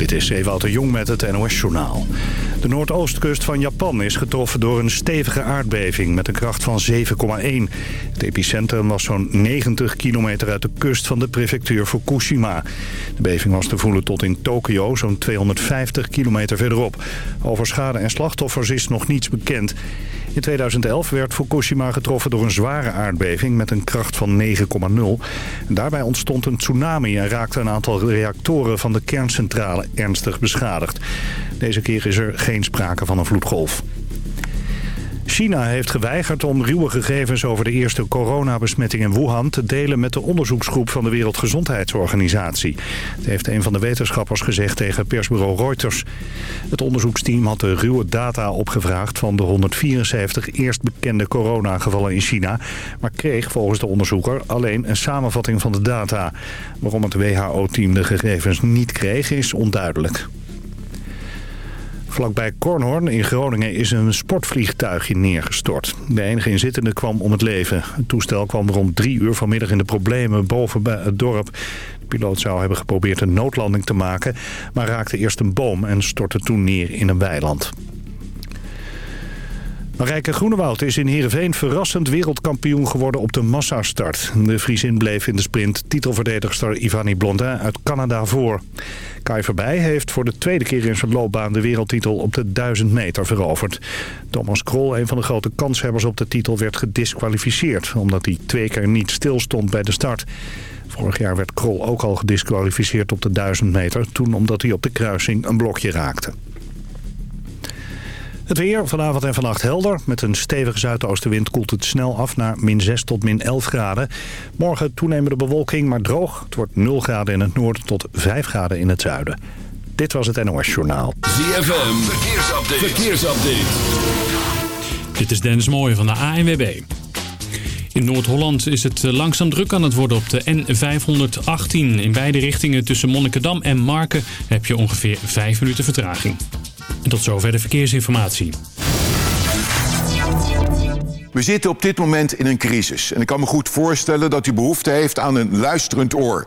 Dit is Ewout de Jong met het NOS-journaal. De noordoostkust van Japan is getroffen door een stevige aardbeving met een kracht van 7,1. Het epicentrum was zo'n 90 kilometer uit de kust van de prefectuur Fukushima. De beving was te voelen tot in Tokio, zo'n 250 kilometer verderop. Over schade en slachtoffers is nog niets bekend. In 2011 werd Fukushima getroffen door een zware aardbeving met een kracht van 9,0. Daarbij ontstond een tsunami en raakte een aantal reactoren van de kerncentrale ernstig beschadigd. Deze keer is er geen sprake van een vloedgolf. China heeft geweigerd om ruwe gegevens over de eerste coronabesmetting in Wuhan te delen met de onderzoeksgroep van de Wereldgezondheidsorganisatie. Dat heeft een van de wetenschappers gezegd tegen persbureau Reuters. Het onderzoeksteam had de ruwe data opgevraagd van de 174 eerst bekende coronagevallen in China, maar kreeg volgens de onderzoeker alleen een samenvatting van de data. Waarom het WHO-team de gegevens niet kreeg is onduidelijk. Vlakbij Kornhorn in Groningen is een sportvliegtuigje neergestort. De enige inzittende kwam om het leven. Het toestel kwam rond drie uur vanmiddag in de problemen boven bij het dorp. De piloot zou hebben geprobeerd een noodlanding te maken... maar raakte eerst een boom en stortte toen neer in een weiland. Marijke Groenewoud is in Heerenveen verrassend wereldkampioen geworden op de massastart. De Friesin bleef in de sprint titelverdedigster Ivani Blondin uit Canada voor. Kai Verbij heeft voor de tweede keer in zijn loopbaan de wereldtitel op de 1000 meter veroverd. Thomas Krol, een van de grote kanshebbers op de titel, werd gedisqualificeerd... omdat hij twee keer niet stilstond bij de start. Vorig jaar werd Krol ook al gedisqualificeerd op de 1000 meter... toen omdat hij op de kruising een blokje raakte. Het weer vanavond en vannacht helder. Met een stevige zuidoostenwind koelt het snel af naar min 6 tot min 11 graden. Morgen toenemende bewolking, maar droog. Het wordt 0 graden in het noorden tot 5 graden in het zuiden. Dit was het NOS Journaal. ZFM, verkeersupdate. verkeersupdate. Dit is Dennis Mooij van de ANWB. In Noord-Holland is het eh, langzaam druk aan het worden op de N518. In beide richtingen tussen Monnikendam en Marken heb je ongeveer 5 minuten vertraging. En tot zover de verkeersinformatie. We zitten op dit moment in een crisis. En ik kan me goed voorstellen dat u behoefte heeft aan een luisterend oor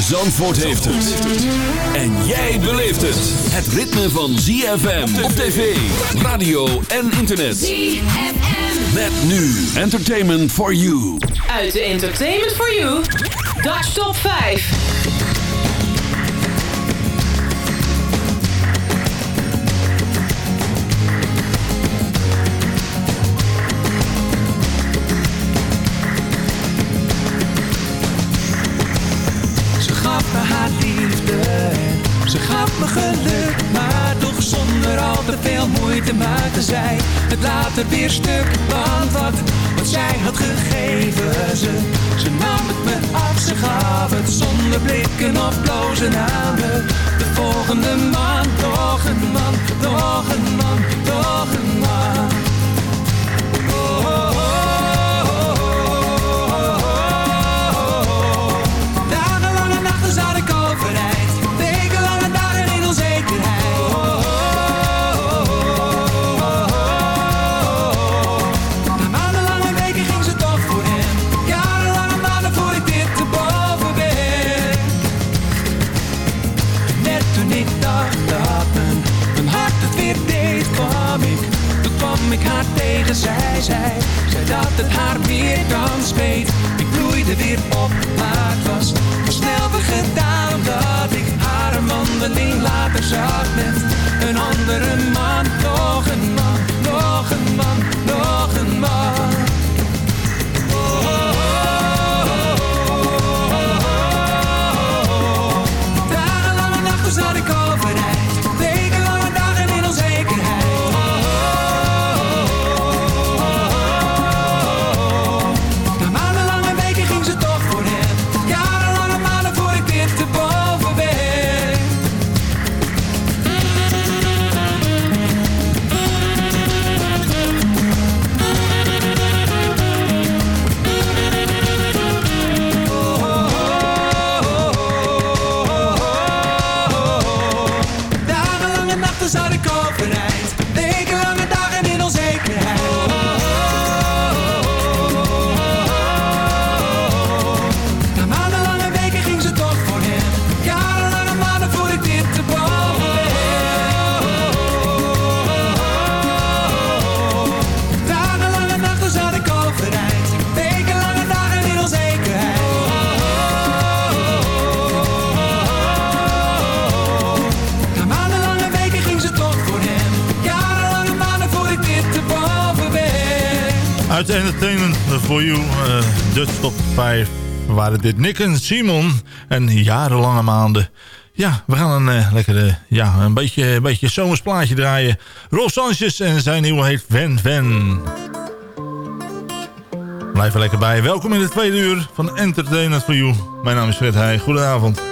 Zandvoort heeft het. En jij beleeft het. Het ritme van ZFM op tv, radio en internet. ZFM. Met nu Entertainment for You. Uit de Entertainment for You. Dutch Top 5. Me haar liefde. Ze gaf me geluk Maar toch zonder al te veel moeite maakte zij het later weer stuk. Want wat, wat zij had gegeven Ze, ze nam het me af, ze gaf het zonder blikken of blozen me De volgende man, nog een man, nog een man, nog een man Ik haar tegen zij zei, zei dat het haar weer dan speet. Ik bloeide weer op, maar het was te snel gedaan dat ik haar een wandeling later zag met een andere man. Entertainment for You, uh, Dutch Top 5, waren dit Nick en Simon. En jarenlange maanden. Ja, we gaan een uh, lekkere, ja, een beetje, een beetje zomersplaatje draaien. Rolf Sanchez en zijn nieuwe heet Van Van. Blijf er lekker bij. Welkom in het tweede uur van Entertainment for You. Mijn naam is Fred Heij. Goedenavond.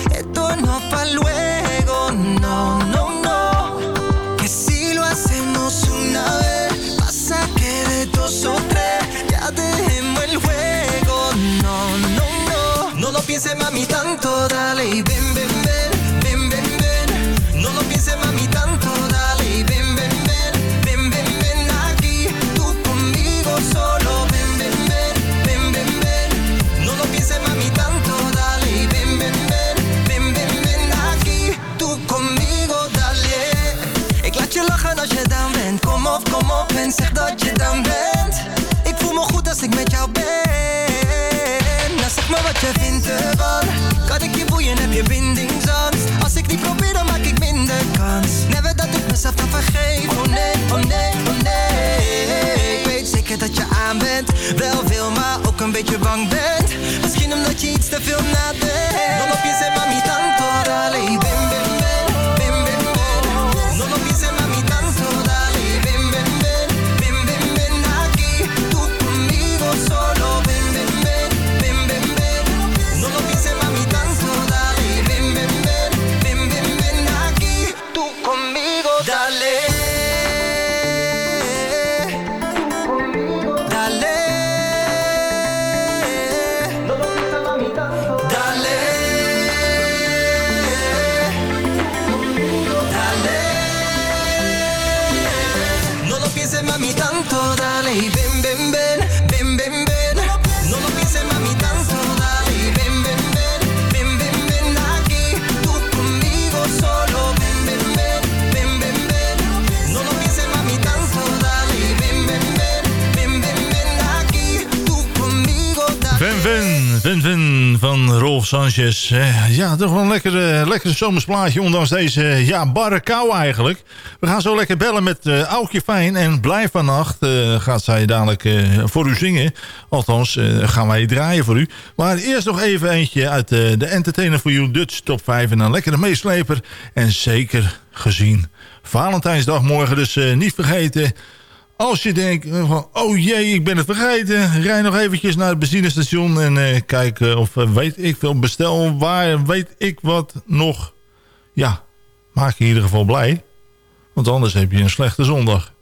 dale y ven, ven, ven, ven, ven, ven. No lo pienses mami tanto, dale y ven, ven, ven, ven, ven, ven aquí. Tú conmigo solo, ven, ven, ven, ven, ven, ven. No lo pienses mami tanto, dale y ven, ven, ven, ven, ven, ven aquí. Tú conmigo, dale. Ik laat je lachen als je dan bent. Kom op, kom op en zeg dat je dan bent. Ik voel me goed als ik met jou ben me wat je vindt ervan. Kan ik je boeien, heb je bindingsangst? Als ik niet probeer, dan maak ik minder kans. Never dat ik mezelf dan vergeef. Oh nee, oh nee, oh nee. Ik weet zeker dat je aan bent. Wel veel, maar ook een beetje bang bent. Misschien omdat je iets te veel nadenkt. Dan op je zet mami tanto, dale, bim, bim, bim van Rolf Sanchez. Eh, ja, toch wel een lekkere, lekkere zomersplaatje, ondanks deze ja, barre kou eigenlijk. We gaan zo lekker bellen met uh, Aukje Fijn. En blijf vannacht uh, gaat zij dadelijk voor u zingen. Althans, gaan wij draaien voor u. Maar eerst nog even eentje uit de Entertainer for You Dutch Top 5. En een lekkere meesleper. En zeker gezien Valentijnsdag morgen. Dus niet vergeten... Als je denkt, van, oh jee, ik ben het vergeten. Rij nog eventjes naar het benzinestation en uh, kijk uh, of uh, weet ik veel. Bestel waar, weet ik wat nog. Ja, maak je in ieder geval blij. Want anders heb je een slechte zondag.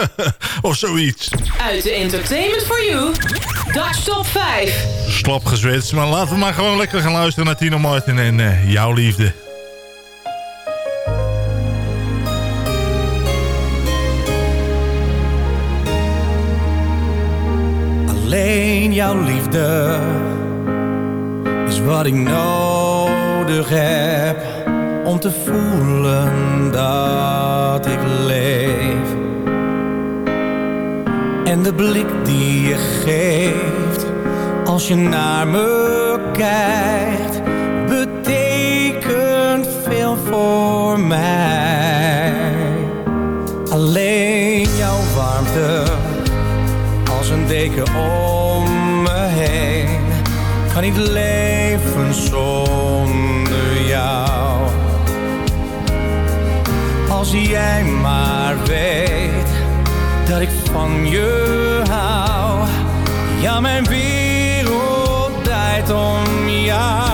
of zoiets. Uit de Entertainment for You, Dutch Top 5. Slap gezwetst, maar laten we maar gewoon lekker gaan luisteren naar Tino Martin en jouw liefde. Alleen jouw liefde is wat ik nodig heb om te voelen dat ik leef. En de blik die je geeft als je naar me kijkt, betekent veel voor mij. Alleen jouw warmte deken om me heen. Kan niet leven zonder jou. Als jij maar weet dat ik van je hou. Ja, mijn wereld draait om jou.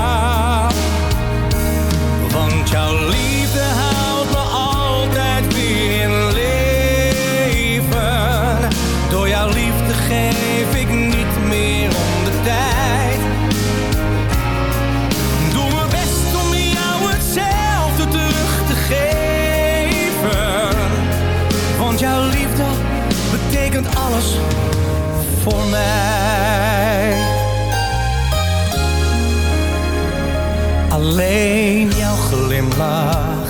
Mij. Alleen jouw glimlach,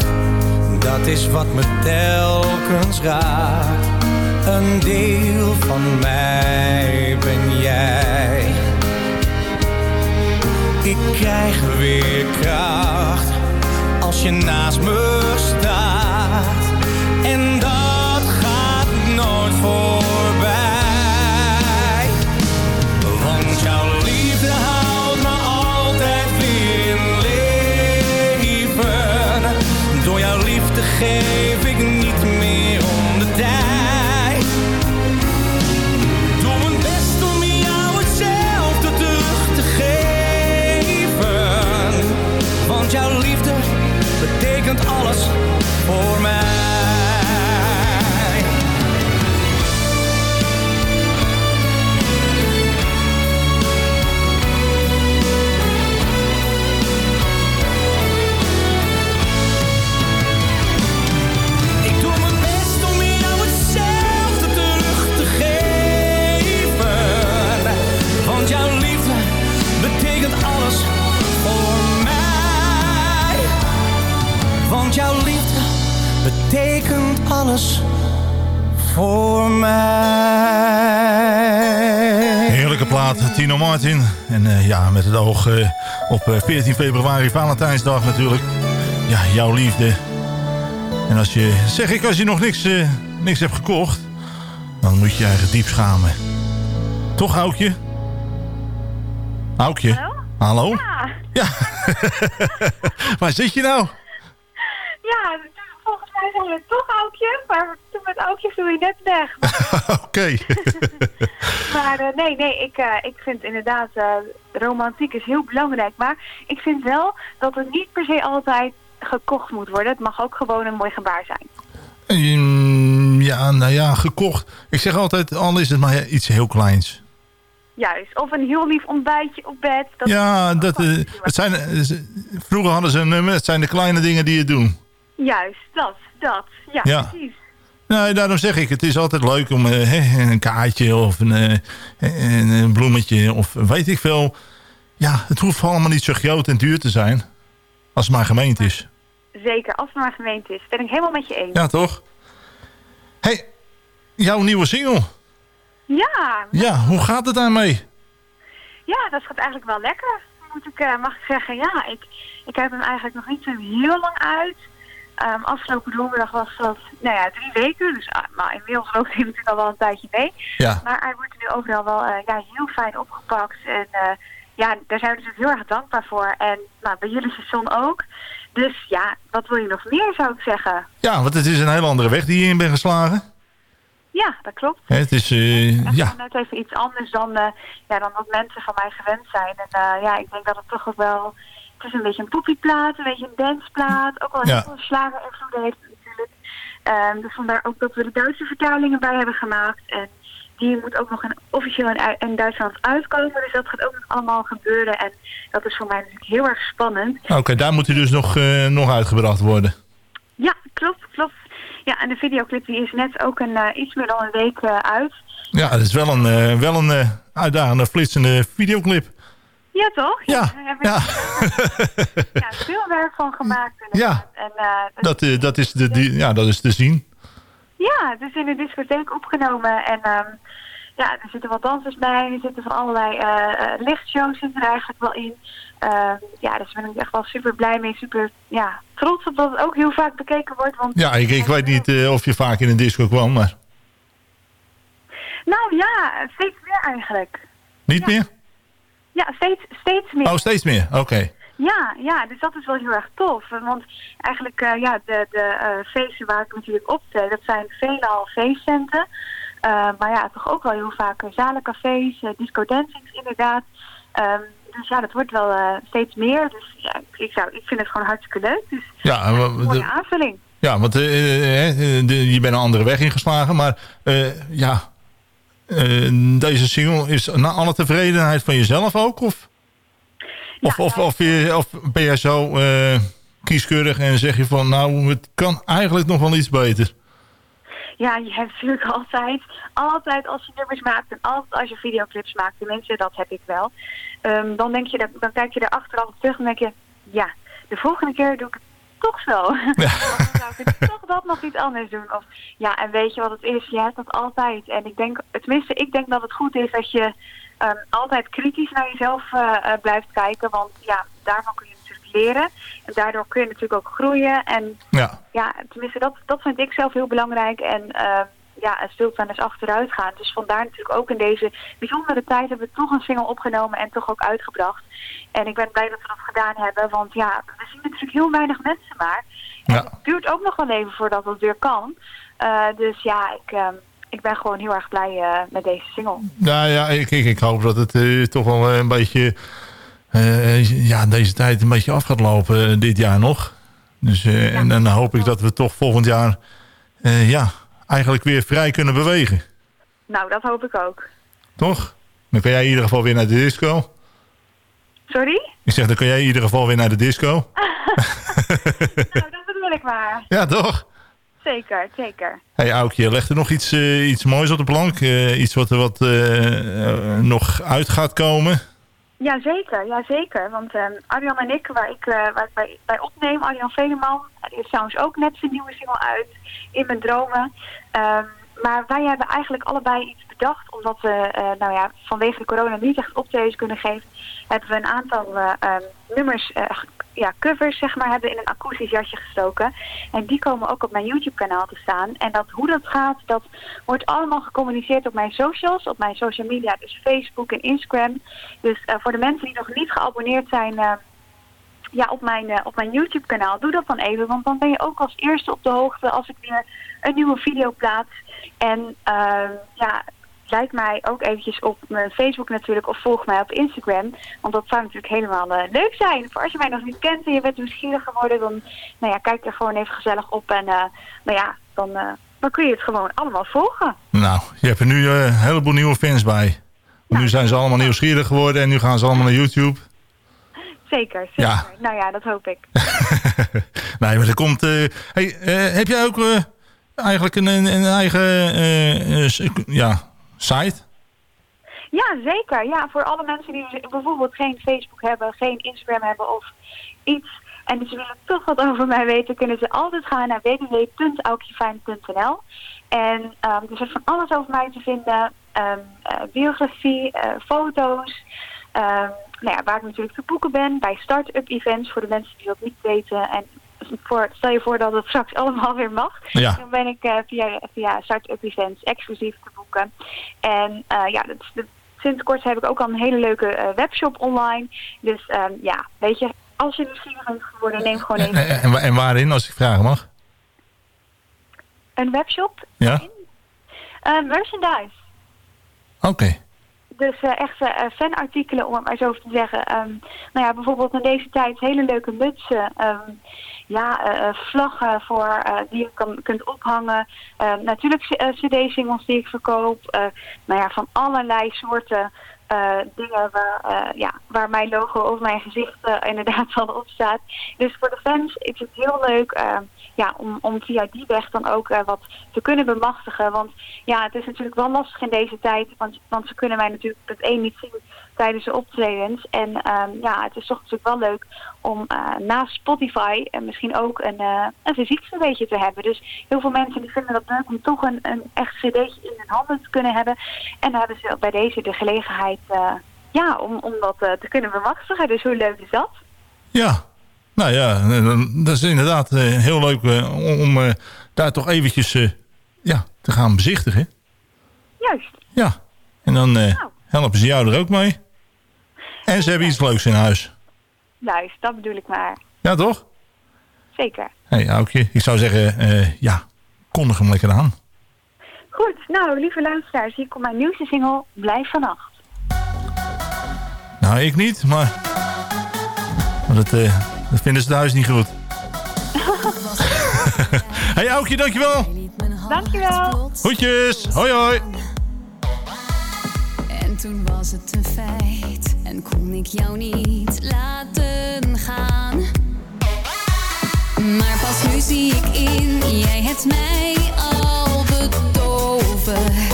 dat is wat me telkens raakt. Een deel van mij ben jij. Ik krijg weer kracht als je naast me staat. En dat geef ik niet meer om de tijd. Doe mijn best om jou hetzelfde terug te geven. Want jouw liefde betekent alles voor mij. Betekent alles voor mij. Heerlijke plaat, Tino Martin. En eh, ja, met het oog eh, op eh, 14 februari, Valentijnsdag natuurlijk. Ja, jouw liefde. En als je, zeg ik, als je nog niks, eh, niks hebt gekocht... dan moet je je eigen diep schamen. Toch, Aukje? Aukje? Hallo? Hallo? Ja, Ja. Waar zit je nou? We toch Aukje, maar toen met Aukje viel je net weg. Oké. Maar eh, nee, nee, ik, eh, ik vind inderdaad, eh, romantiek is heel belangrijk. Maar ik vind wel dat het niet per se altijd gekocht moet worden. Het mag ook gewoon een mooi gebaar zijn. Mm, ja, nou ja, gekocht. Ik zeg altijd, al is het maar iets heel kleins. Juist. Of een heel lief ontbijtje op bed. Dat Ja, dat, het zijn, vroeger hadden ze een nummer. Het zijn de kleine dingen die je doen. Juist, dat, dat. Ja, Ja. precies. Nou, daarom zeg ik, het is altijd leuk om eh, een kaartje of een, eh, een, een bloemetje of weet ik veel. Ja, het hoeft allemaal niet zo groot en duur te zijn. Als het maar gemeend is. Zeker, als het maar gemeend is. Ben ik helemaal met je eens. Ja, toch? hey, jouw nieuwe single. Ja, Ja, hoe gaat het daarmee? Ja, dat gaat eigenlijk wel lekker. Moet ik, eh, mag ik zeggen, ja, ik, ik heb hem eigenlijk nog niet zo heel lang uit. Ehm, afgelopen donderdag was dat, nou ja, drie weken. Dus ah, maar inmiddels loopt hij natuurlijk al wel een tijdje mee. Ja. Maar hij wordt nu overal wel eh, ja, heel fijn opgepakt. En eh, ja, daar zijn we natuurlijk heel erg dankbaar voor. En nou, bij jullie station ook. Dus ja, wat wil je nog meer, zou ik zeggen? Ja, want het is een hele andere weg die je in bent geslagen. Ja, dat klopt. Het is, eh, ja, net even iets anders dan, ja, dan wat mensen van mij gewend zijn. En ja, ik denk dat het toch ook wel... Het is een beetje een poppyplaat, een beetje een danceplaat. Ook Ja. heel veel slager invloeden heeft natuurlijk. Ehm, dus vandaar ook dat we de Duitse vertalingen bij hebben gemaakt. En die moet ook nog in, officieel in, in Duitsland uitkomen. Dus dat gaat ook nog allemaal gebeuren. En dat is voor mij natuurlijk heel erg spannend. oké, daar moet hij dus nog, eh, nog uitgebracht worden. Ja, klopt, klopt. Ja, en de videoclip die is net ook een, eh, iets meer dan een week eh, uit. Ja, het is wel een, wel een uitdagende, flitsende videoclip. Ja, toch? Ja, daar heb ik ja. ja, veel werk van gemaakt. inderdaad. En, eh, dus- Dat, eh, dat, is de, die, ja, dat is te zien. ja, het is in de discotheek opgenomen. En ehm, ja, er zitten wat dansers bij. Er zitten van allerlei eh, lichtshows zitten er eigenlijk wel in. Ehm, ja, dus daar ben ik echt wel super blij mee. Super ja, trots op dat het ook heel vaak bekeken wordt. Want, Ja, ik, ik weet niet of je vaak in een disco kwam, maar Nou ja, steeds meer eigenlijk. niet meer? Ja, steeds, steeds meer. Oh, steeds meer, oké. Ja, ja, dus dat is wel heel erg tof. Want eigenlijk, eh, ja, de, de eh, feesten waar ik natuurlijk optreed, dat zijn veelal feestcenten. Eh, maar ja, toch ook wel heel vaak zalencafés, disco dancings inderdaad. Um, dus ja, dat wordt wel steeds meer. Dus ja, ik, ik, zou, ik vind het gewoon hartstikke leuk. Dus ja, een mooie aanvulling. Ja, want de, je bent een andere weg ingeslagen. Maar ja, deze single is naar alle tevredenheid van jezelf ook? Of, ja, of, of, of, je, of, ben jij zo kieskeurig en zeg je van... nou, het kan eigenlijk nog wel iets beter? Ja, je hebt natuurlijk altijd, altijd als je nummers maakt en altijd als je videoclips maakt, tenminste dat heb ik wel. Um, dan denk je, dan kijk je er achteraf terug en denk je, ja, de volgende keer doe ik het toch zo. Of dan zou ik toch dat nog iets anders doen. Of, ja, en weet je wat het is? Je hebt dat altijd. En ik denk, tenminste, ik denk dat het goed is dat je ehm, altijd kritisch naar jezelf eh, eh, blijft kijken. Want ja, daarvan kun je natuurlijk leren. En daardoor kun je natuurlijk ook groeien. En Ja. ja, tenminste, dat, dat vind ik zelf heel belangrijk. En eh, ja, wel eens achteruit gaan. Dus vandaar natuurlijk ook in deze bijzondere tijd hebben we toch een single opgenomen en toch ook uitgebracht. En ik ben blij dat we dat gedaan hebben, want ja, we zien natuurlijk heel weinig mensen maar. En Ja. het duurt ook nog wel even voordat het weer kan. Eh, dus ja, ik, ehm, ik ben gewoon heel erg blij eh, met deze single. Nou ja, ik, ik, ik hoop dat het eh, toch wel een beetje... eh, ja, deze tijd een beetje af gaat lopen dit jaar nog. Dus, En dan hoop ik dat we toch volgend jaar... ja, eigenlijk weer vrij kunnen bewegen. Nou, dat hoop ik ook. Toch? Dan kun jij in ieder geval weer naar de disco. Sorry? Ik zeg, dan kun jij in ieder geval weer naar de disco. nou, dat bedoel ik maar. Ja, toch? Zeker, zeker. hey, Aukje, leg er nog iets, eh, iets moois op de plank? Eh, iets wat er wat, eh, nog uit gaat komen? Ja, zeker. Ja, zeker. Want ehm Arjan en ik, waar ik, waar ik bij, bij opneem, Arjan Veleman, die heeft trouwens ook net zijn nieuwe single uit, In Mijn Dromen. Ehm, maar wij hebben eigenlijk allebei iets bedacht, omdat we, eh, nou ja, vanwege de corona niet echt optredens kunnen geven, hebben we een aantal eh, ehm, nummers, eh, ja, covers, zeg maar, hebben in een akoestisch jasje gestoken. En die komen ook op mijn YouTube-kanaal te staan. En dat, hoe dat gaat, dat wordt allemaal gecommuniceerd op mijn socials, op mijn social media, dus Facebook en Instagram. Dus voor de mensen die nog niet geabonneerd zijn ja, op mijn, eh, op mijn YouTube-kanaal, doe dat dan even. Want dan ben je ook als eerste op de hoogte als ik weer een nieuwe video plaats. En eh, ja, like mij ook eventjes op mijn Facebook natuurlijk of volg mij op Instagram. Want dat zou natuurlijk helemaal eh, leuk zijn. Voor als je mij nog niet kent en je bent nieuwsgierig geworden, dan nou ja, kijk er gewoon even gezellig op. En eh, nou ja, dan, dan kun je het gewoon allemaal volgen. Nou, je hebt er nu een heleboel nieuwe fans bij. Nu zijn ze allemaal nieuwsgierig geworden en nu gaan ze allemaal naar YouTube. Zeker, zeker. Ja. Nou ja, dat hoop ik. nee, maar er komt... eh, hey, eh, heb jij ook eh, eigenlijk een, een, eigen ja, site? Ja, zeker. Ja, voor alle mensen die bijvoorbeeld geen Facebook hebben, geen Instagram hebben of iets. En ze willen toch wat over mij weten, kunnen ze altijd gaan naar www.aukjefijn.nl. En ehm er is van alles over mij te vinden. Ehm, eh, biografie, foto's. Ehm, nou ja, waar ik natuurlijk te boeken ben. Bij start-up events voor de mensen die dat niet weten. En voor, stel je voor dat het straks allemaal weer mag. Ja. Dan ben ik eh, via, via start-up events exclusief te boeken. En eh, ja, dat, dat- sinds kort heb ik ook al een hele leuke eh, webshop online. Dus ehm, ja, weet je, als je nieuwsgierig bent geworden, neem gewoon En, even en, en waarin, als ik vragen mag? een webshop. Ja? Eh, merchandise. Oké. Dus eh, echt eh, fanartikelen, om het maar zo te zeggen. Ehm, nou ja, bijvoorbeeld in deze tijd hele leuke mutsen. ehm, ja, eh, vlaggen voor, die je kan, kunt ophangen. Ehm, natuurlijk cd-singles die ik verkoop. nou ja, van allerlei soorten dingen waar, ja, waar mijn logo of mijn gezicht inderdaad al op staat. Dus voor de fans is het heel leuk ja, om, om via die weg dan ook eh, wat te kunnen bemachtigen. Want ja, het is natuurlijk wel lastig in deze tijd, want, want ze kunnen mij natuurlijk het één niet zien tijdens de optredens. En ehm, ja, het is toch natuurlijk wel leuk om eh, naast Spotify en misschien ook een, eh een fysiek cd'tje te hebben. Dus heel veel mensen die vinden dat leuk om toch een, een echt cd'tje in hun handen te kunnen hebben. En dan hebben ze bij deze de gelegenheid eh, ja, om, om dat eh, te kunnen bemachtigen. Dus hoe leuk is dat? Ja. Nou ja, dat is inderdaad eh, heel leuk eh, om eh, daar toch eventjes ja, te gaan bezichtigen. Juist. Ja. En dan eh, helpen ze jou er ook mee. En ze hebben iets leuks in huis. Juist, dat bedoel ik maar. Ja, toch? Zeker. Hey, Aukje, ik zou zeggen, eh, ja, kondig hem lekker aan. Goed, nou lieve luisteraars, hier komt mijn nieuwste single Blijf vannacht. Nou, ik niet, maar... maar dat, dat vinden ze thuis niet goed. Hé, hey, Aukje, dankjewel. Dankjewel. Groetjes. Hoi, hoi. En toen was het een feit en kon ik jou niet laten gaan. Maar pas nu zie ik in, jij hebt mij al betoverd.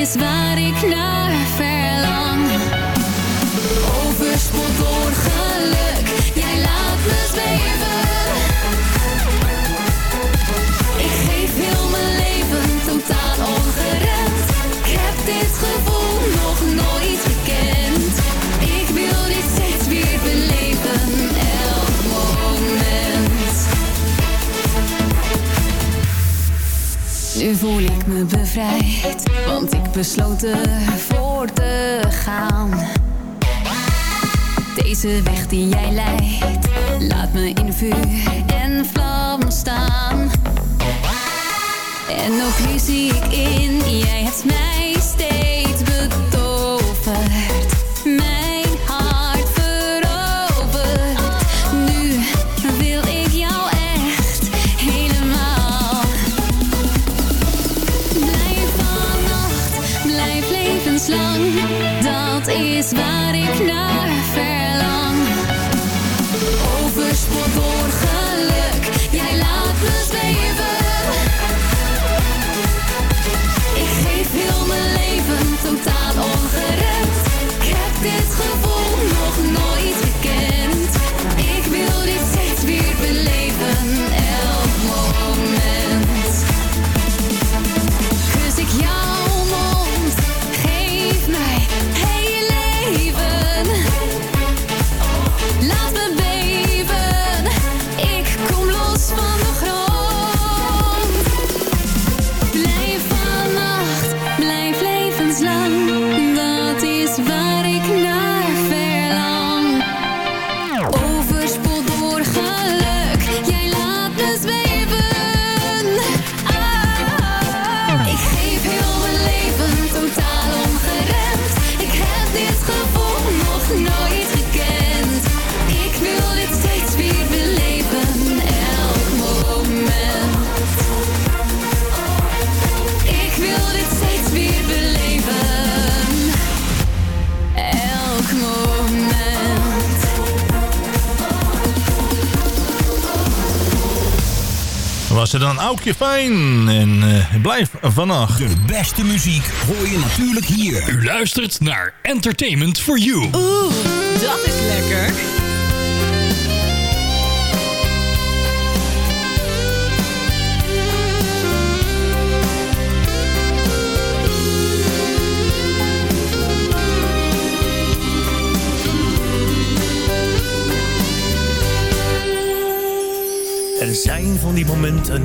Is waar ik naar voel ik me bevrijd, want ik besloot ervoor te gaan. Deze weg die jij leidt, laat me in vuur en vlam staan. En nog nu zie ik in, jij Dan Aukje Fijn en eh, blijf vannacht. De beste muziek hoor je natuurlijk hier. U luistert naar Entertainment for You. Oeh, dat is lekker. Er zijn van die momenten,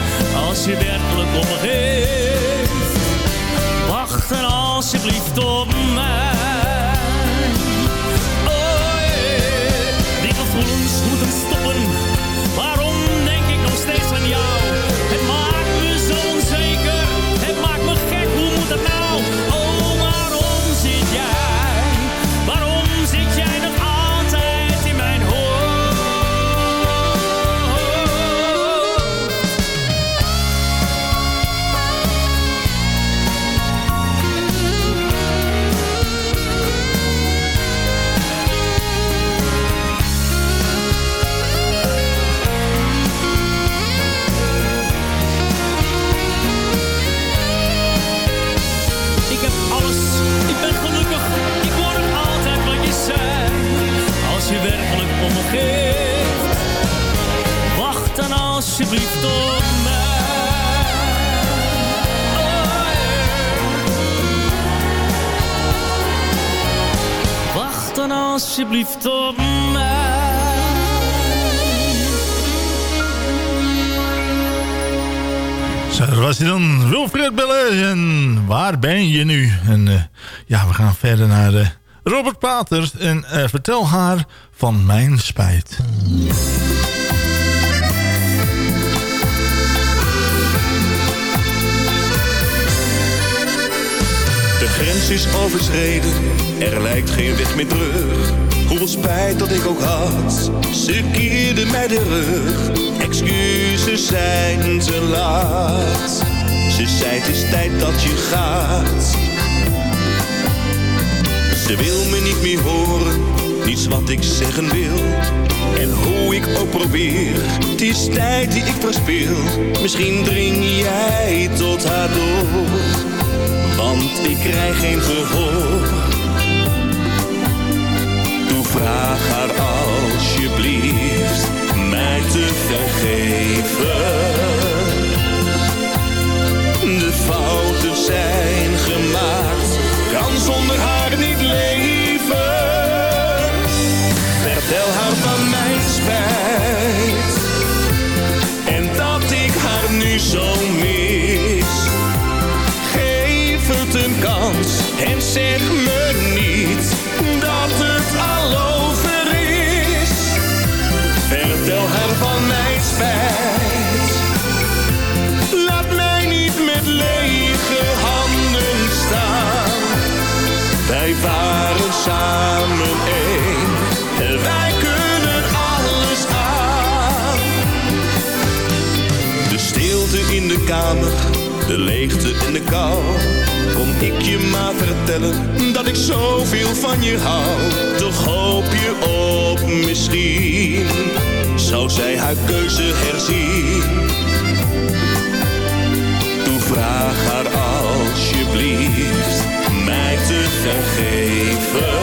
als je werkelijk omgeeft. Wacht er alsjeblieft op alsjeblieft op mij. Zo, dat was hij dan. Wilfred. En waar ben je nu? En eh, ja, we gaan verder naar eh, Robert Paters. En eh, vertel haar van mijn spijt. Grens is overschreden, er lijkt geen weg meer terug. Hoeveel spijt dat ik ook had, ze keerde mij de rug. Excuses zijn te laat, ze zei het is tijd dat je gaat. Ze wil me niet meer horen, niets wat ik zeggen wil. En hoe ik ook probeer, het is tijd die ik verspil. Misschien dring jij tot haar door want ik krijg geen gehoor. Doe vraag haar alsjeblieft mij te vergeven. De fouten zijn gemaakt, kan zonder haar niet leven. Vertel haar en zeg me niet dat het al over is. Vertel haar van mijn spijt. Laat mij niet met lege handen staan. Wij waren samen één. Wij kunnen alles aan. De stilte in de kamer, de leegte en de kou. Kom ik je maar vertellen dat ik zoveel van je hou. Toch hoop je op misschien, zou zij haar keuze herzien. Doe vraag haar alsjeblieft mij te vergeven.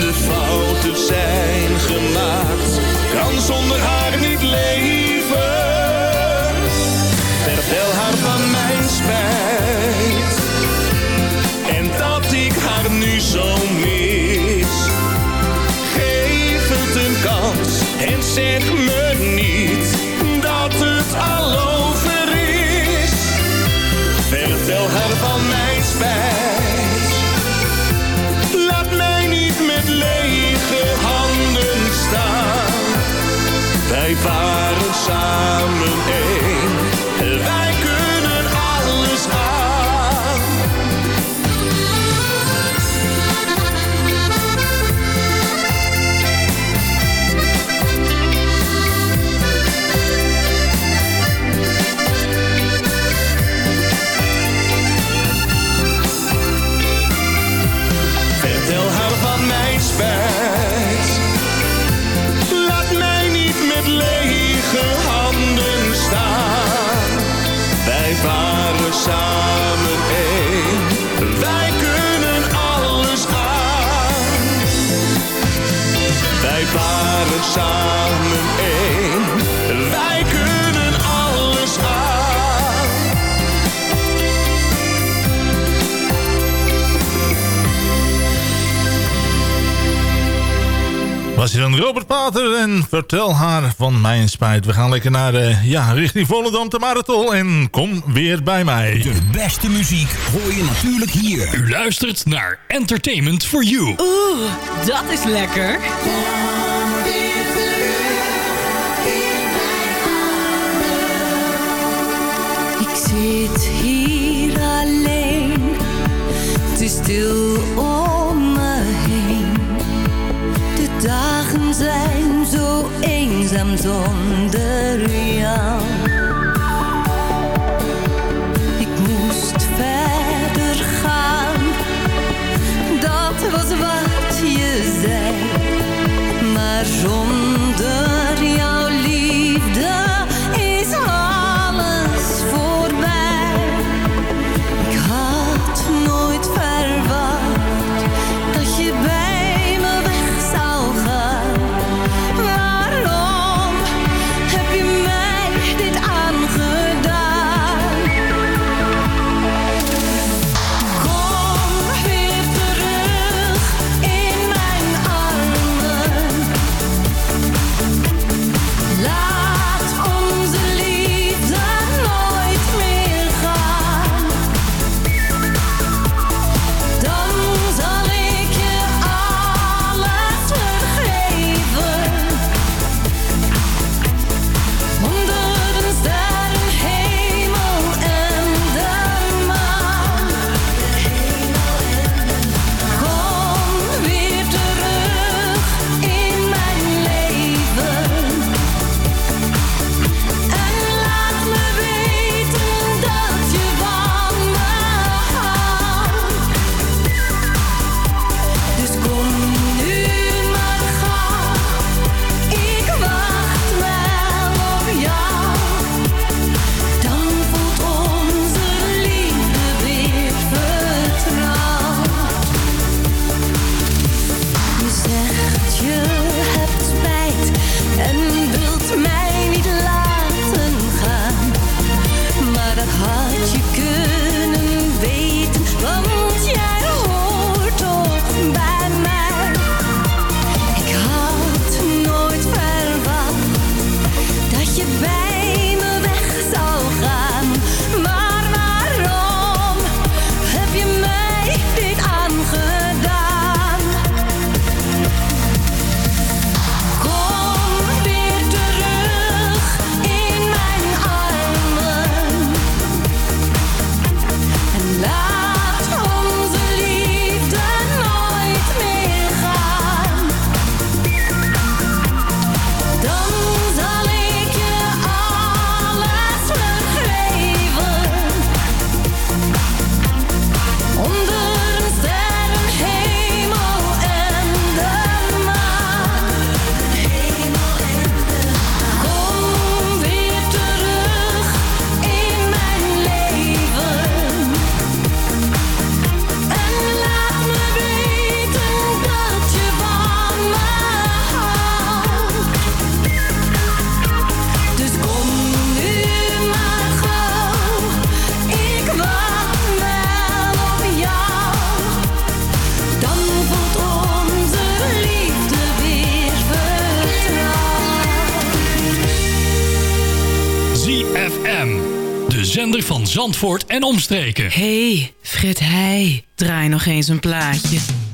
De fouten zijn gemaakt, kan zonder haar niet leven. Zeg me was dan, Robert Pater. En vertel haar van mijn spijt. We gaan lekker naar, eh, ja, richting Volendam te Marathon. En kom weer bij mij. De beste muziek hoor je natuurlijk hier. U luistert naar Entertainment for You. Oeh, dat is lekker. Ik zit hier alleen. Het is stil zonder jou. Ik moest verder gaan, dat was wat je zei, maar zonder Zandvoort en omstreken. hey, Fred hij draai nog eens een plaatje.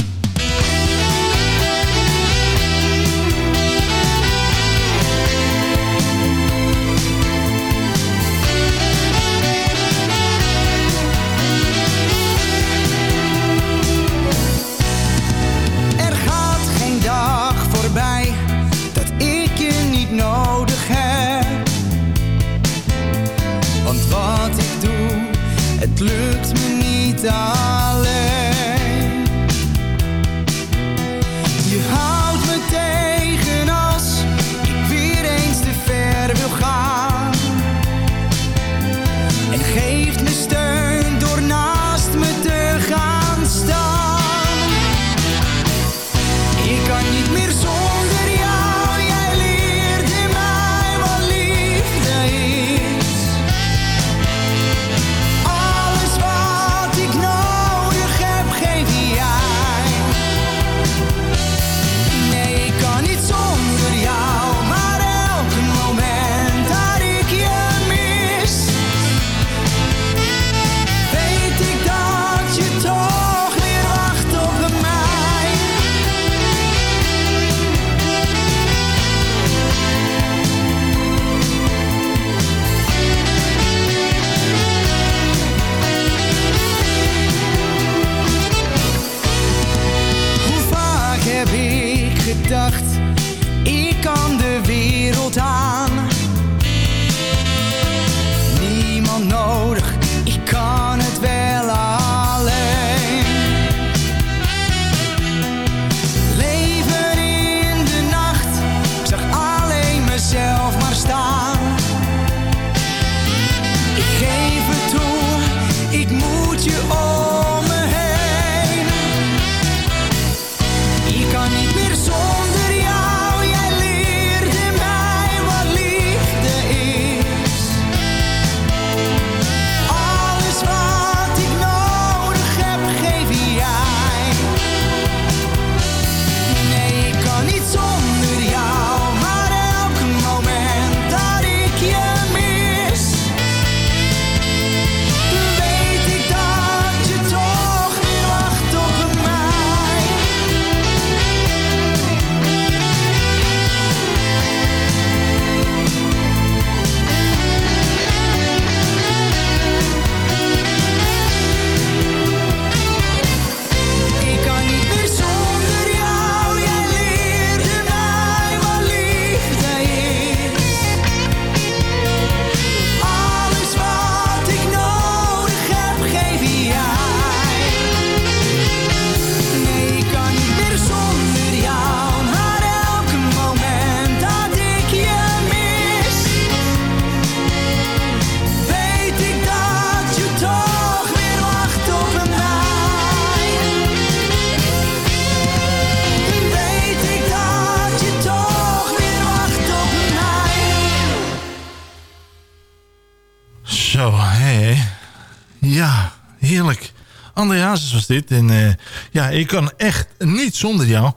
was dit. En eh, ja, ik kan echt niet zonder jou.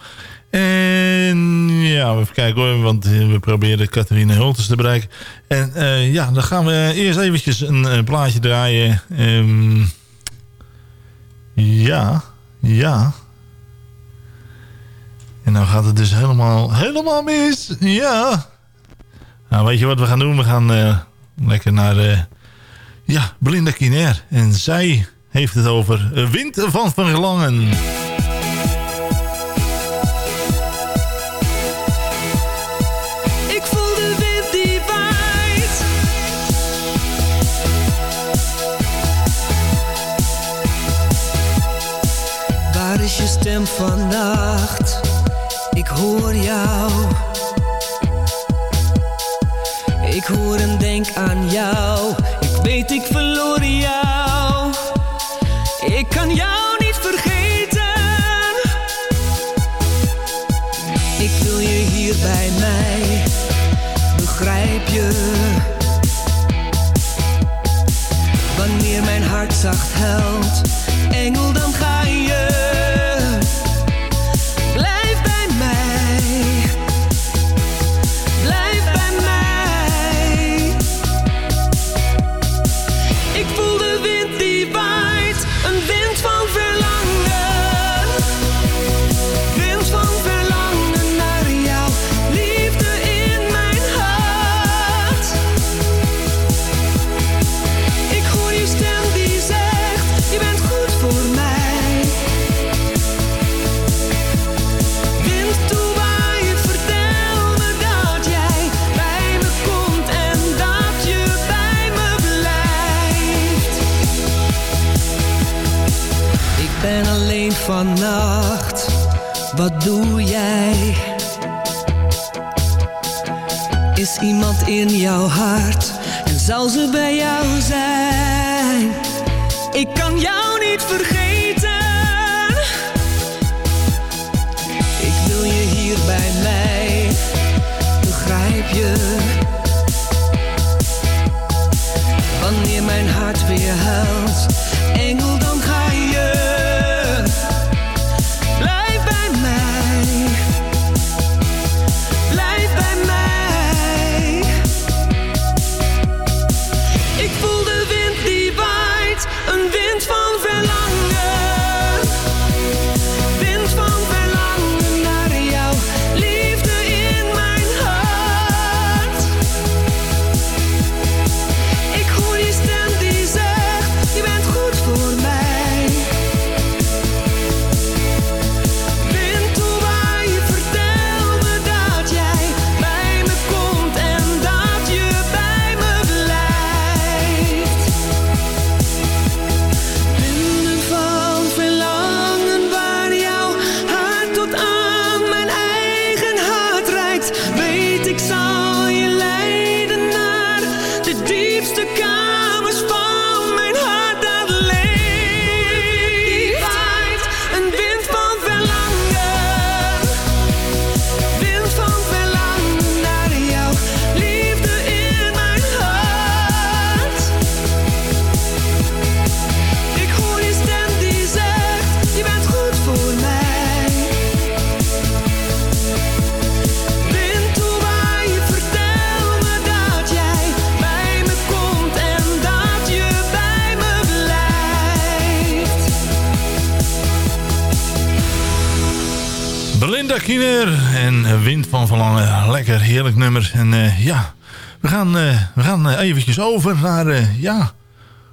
En ja, even kijken hoor, want eh, we proberen Catharine Hultes te bereiken. En eh, ja, dan gaan we eerst eventjes een, plaatje draaien. Ehm, ja, ja. En nou gaat het dus helemaal, helemaal mis. Ja. Nou, weet je wat we gaan doen? We gaan lekker naar uh, ja, Blinda Kinair. En zij heeft het over eh, Wind van Verlangen. Ik voel de wind die waait is je stem vannacht? Ik hoor jou. Ik hoor en denk aan jou. Ik weet ik verloor jou. Wanneer mijn hart zacht huilt, engel dan gaat. Wat doe jij? Is iemand in jouw hart en zal ze bij jou zijn? Ik kan jou niet vergeten. Eventjes over naar, ja,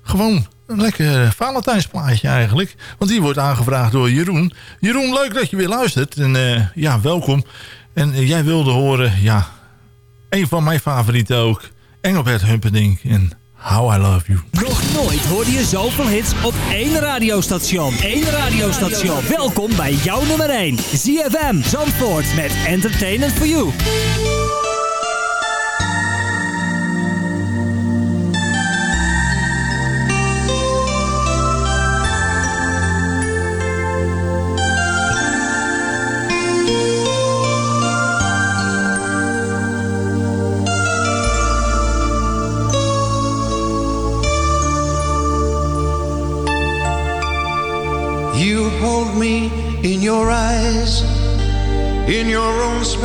gewoon een lekker Valentijnsplaatje eigenlijk. Want die wordt aangevraagd door Jeroen. Jeroen, leuk dat je weer luistert. En ja, welkom. En jij wilde horen, ja, een van mijn favorieten ook. Engelbert Humperdinck en How I Love You. Nog nooit hoorde je zoveel hits op één radiostation. Eén radiostation. Welkom bij jouw nummer 1. ZFM Zandvoort met Entertainment for You.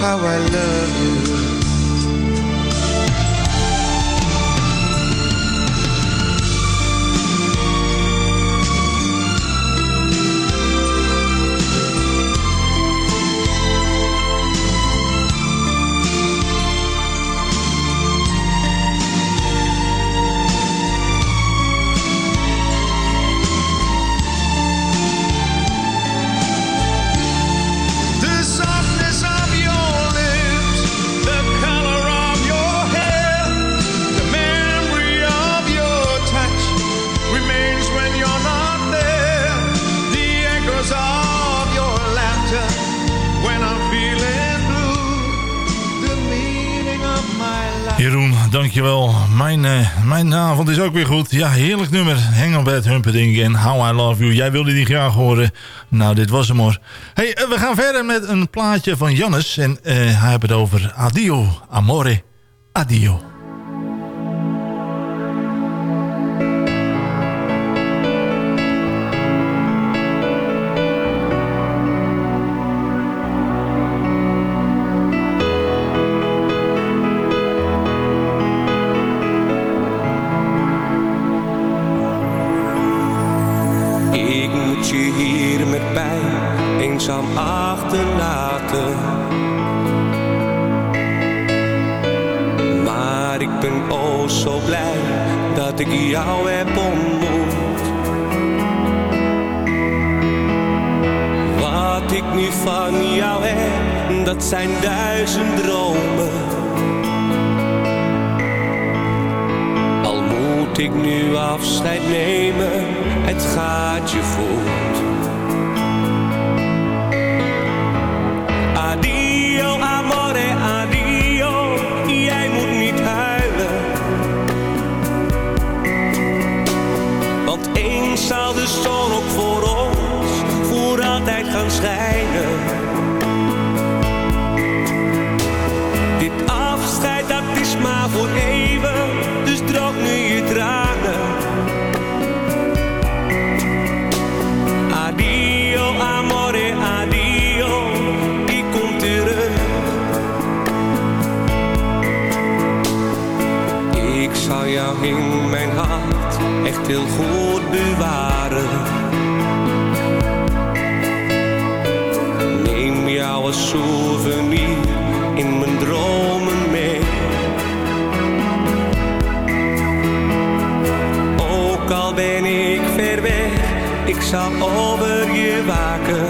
how I love you dankjewel. Mijn, uh, mijn avond is ook weer goed. Ja, heerlijk nummer. Engelbert Humperdinck en How I Love You. Jij wilde die graag horen. Nou, dit was hem hoor. Hey, uh, we gaan verder met een plaatje van Jannes. En uh, hij heeft het over Adio, Amore, Adio. Heel goed bewaren. Neem jou als souvenir in mijn dromen mee. Ook al ben ik ver weg, ik zal over je waken.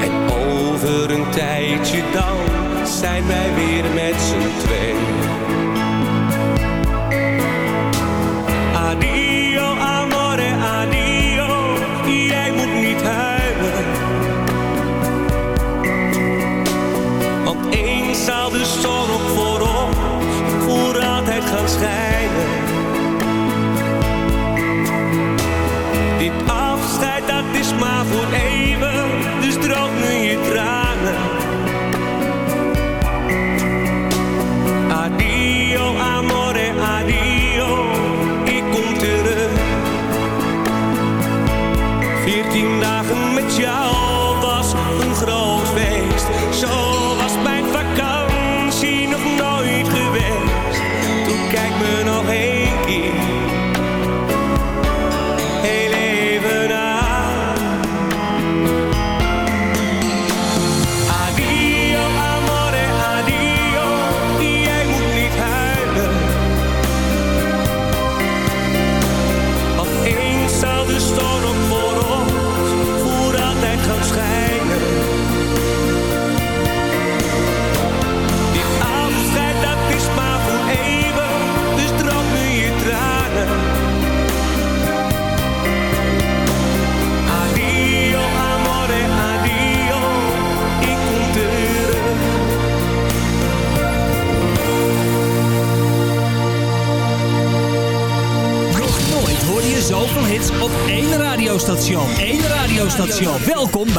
En over een tijdje dan zijn wij weer met z'n twee. Zal de zon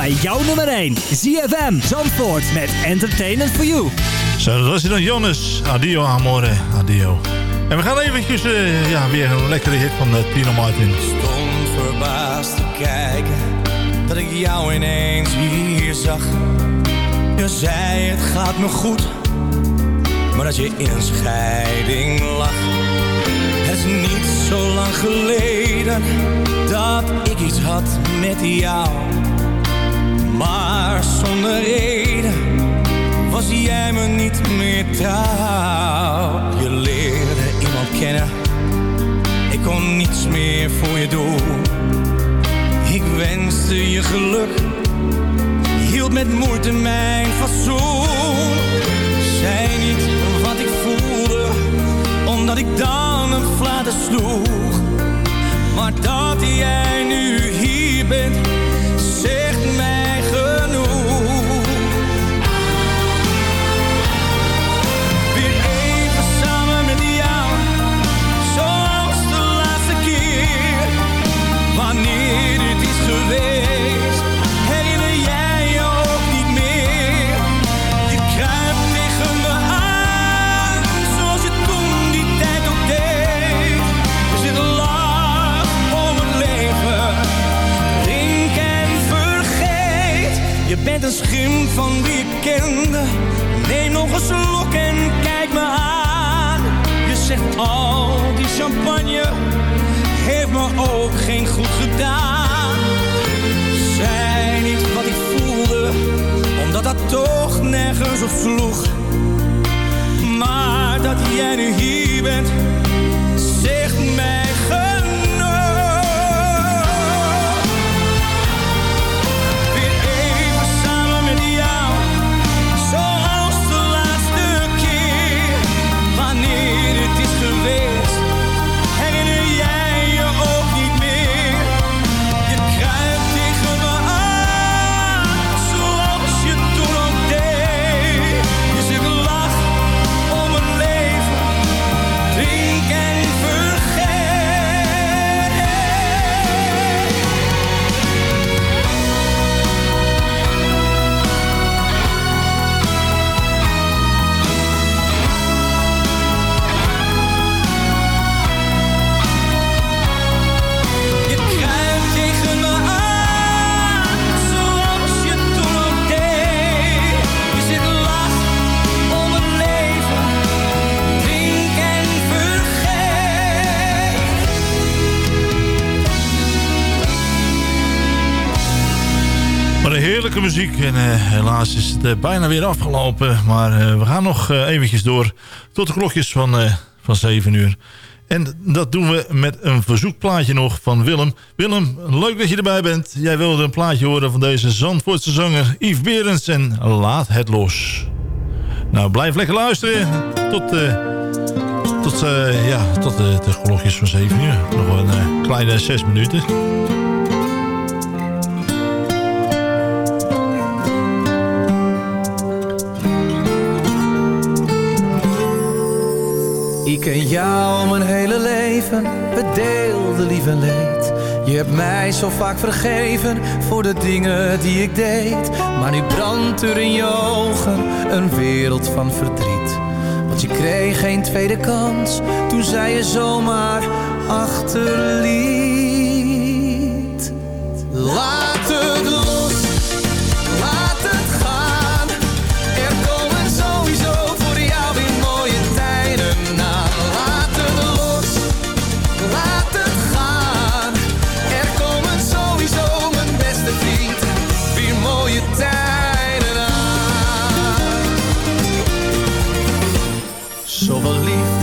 bij jouw nummer 1. ZFM Zandvoort met Entertainment for You. Zo, dat was hij dan Jonas. Adio, amore, adio. En we gaan eventjes, eh, ja, weer een lekkere hit van eh, Tino Martin. stond verbaasd te kijken dat ik jou ineens hier zag. Je zei het gaat me goed, maar dat je in een scheiding lag. Het is niet zo lang geleden dat ik iets had met jou. Zonder reden was jij me niet meer trouw. Je leerde iemand kennen ik kon niets meer voor je doen. Ik wenste je geluk, hield met moeite mijn fatsoen. Zei niet wat ik voelde, omdat ik dan een flater sloeg. Maar dat jij nu hier bent, sloeg. Helaas is het eh, bijna weer afgelopen. Maar eh, we gaan nog eh, eventjes door tot de klokjes van, eh, van 7 uur. En dat doen we met een verzoekplaatje nog van Willem. Willem, leuk dat je erbij bent. Jij wilde een plaatje horen van deze Zandvoortse zanger Yves Berends en Laat het los. Nou, blijf lekker luisteren. Tot, eh, tot, eh, ja, tot de, klokjes van 7 uur. Nog een eh, kleine 6 minuten. Ik ken jou mijn hele leven, we deelden lief en leed. Je hebt mij zo vaak vergeven voor de dingen die ik deed. Maar nu brandt er in je ogen een wereld van verdriet. Want je kreeg geen tweede kans toen zij je zomaar achterliet. Laat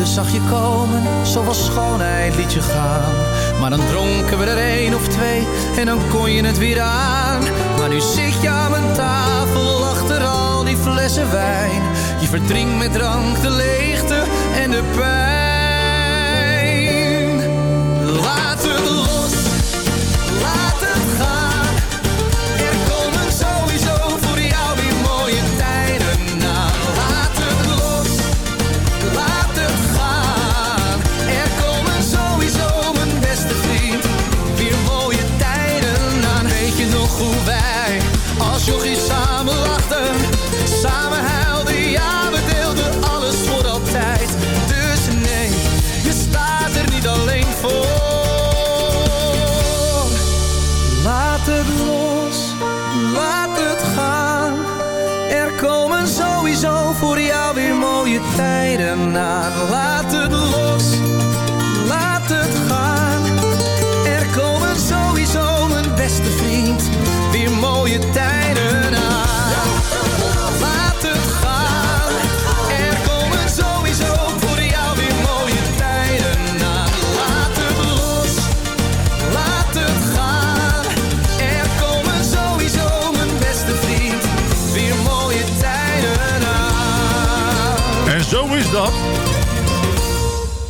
zag je komen, zoveel schoonheid liet je gaan. Maar dan dronken we er één of twee en dan kon je het weer aan. Maar nu zit je aan mijn tafel achter al die flessen wijn. Je verdrinkt met drank de leegte en de pijn. Laat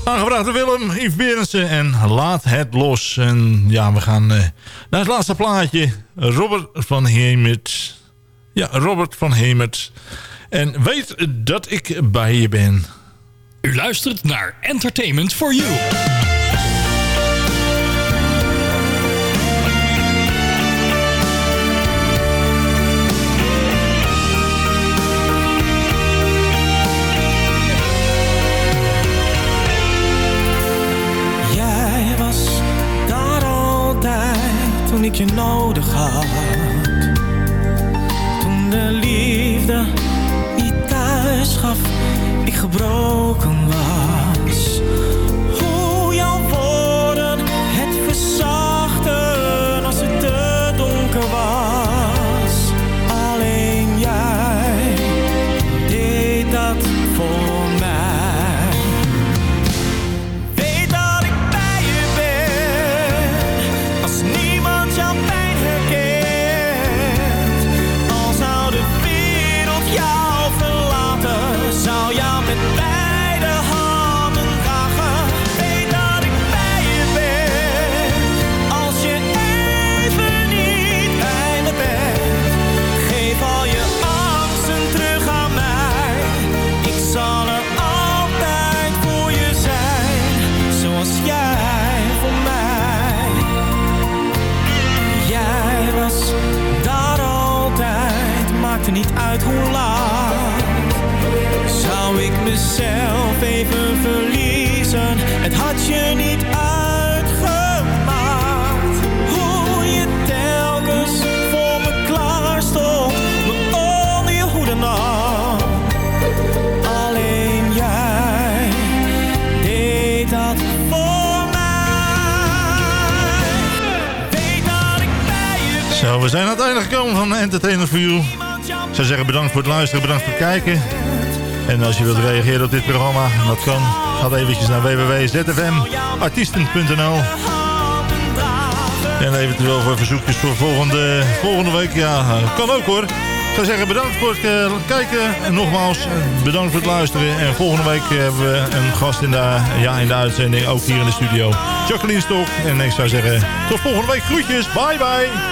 Aangevraagd door Willem, Yves Berendsen en Laat het los. En ja, we gaan eh, naar het laatste plaatje. Robert van Hemert. Ja, Robert van Hemert. En weet dat ik bij je ben. U luistert naar Entertainment for You. Toen ik je nodig had. Toen de liefde niet thuis gaf, ik gebroken bedankt voor het luisteren, bedankt voor het kijken. En als je wilt reageren op dit programma, dat kan. Ga eventjes naar www.zfmartiesten.nl En eventueel voor verzoekjes voor volgende, volgende week. Ja, kan ook hoor. Ik zou zeggen bedankt voor het eh, kijken. En nogmaals, bedankt voor het luisteren. En volgende week hebben we een gast in de, ja, in de uitzending, ook hier in de studio. Jacqueline Stok. En ik zou zeggen, tot volgende week. Groetjes, bye bye.